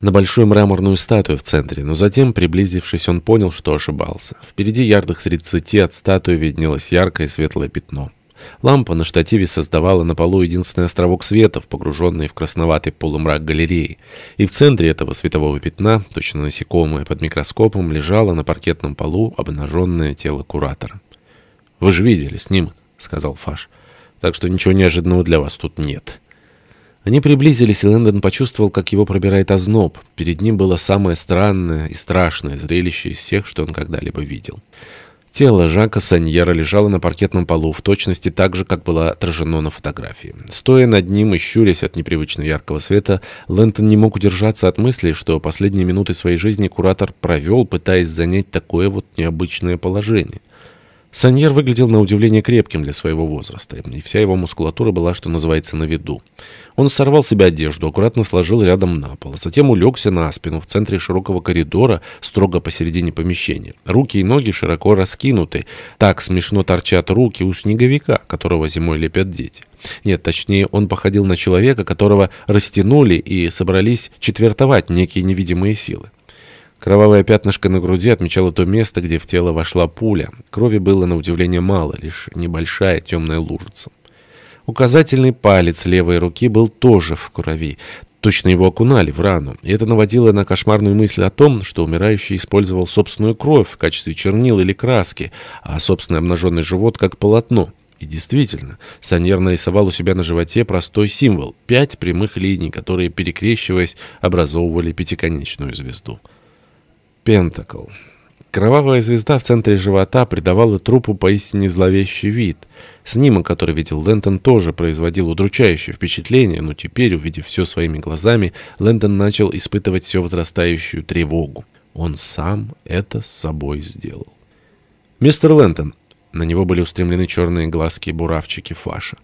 на большую мраморную статую в центре, но затем, приблизившись, он понял, что ошибался. Впереди ярдах 30 от статуи виднелось яркое светлое пятно. Лампа на штативе создавала на полу единственный островок светов, погруженный в красноватый полумрак галереи. И в центре этого светового пятна, точно насекомое под микроскопом, лежало на паркетном полу обнаженное тело куратора. «Вы же видели снимок», — сказал Фаш. «Так что ничего неожиданного для вас тут нет». Они приблизились, и Лэндон почувствовал, как его пробирает озноб. Перед ним было самое странное и страшное зрелище из всех, что он когда-либо видел. Тело Жака Саньера лежало на паркетном полу, в точности так же, как было отражено на фотографии. Стоя над ним и щурясь от непривычно яркого света, Лэнтон не мог удержаться от мысли, что последние минуты своей жизни куратор провел, пытаясь занять такое вот необычное положение. Саньер выглядел на удивление крепким для своего возраста, и вся его мускулатура была, что называется, на виду. Он сорвал себе одежду, аккуратно сложил рядом на пол, а затем улегся на спину в центре широкого коридора, строго посередине помещения. Руки и ноги широко раскинуты. Так смешно торчат руки у снеговика, которого зимой лепят дети. Нет, точнее, он походил на человека, которого растянули и собрались четвертовать некие невидимые силы. Кровавое пятнышко на груди отмечало то место, где в тело вошла пуля. Крови было на удивление мало, лишь небольшая темная лужица. Указательный палец левой руки был тоже в крови. Точно его окунали в рану. И это наводило на кошмарную мысль о том, что умирающий использовал собственную кровь в качестве чернил или краски, а собственный обнаженный живот как полотно. И действительно, Саньер нарисовал у себя на животе простой символ — пять прямых линий, которые, перекрещиваясь, образовывали пятиконечную звезду. Пентакл. Кровавая звезда в центре живота придавала трупу поистине зловещий вид. Снимок, который видел Лэнтон, тоже производил удручающее впечатление, но теперь, увидев все своими глазами, Лэндон начал испытывать все возрастающую тревогу. Он сам это с собой сделал. «Мистер Лэнтон!» На него были устремлены черные глазки буравчики Фаша.